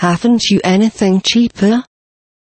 Haven't you anything cheaper?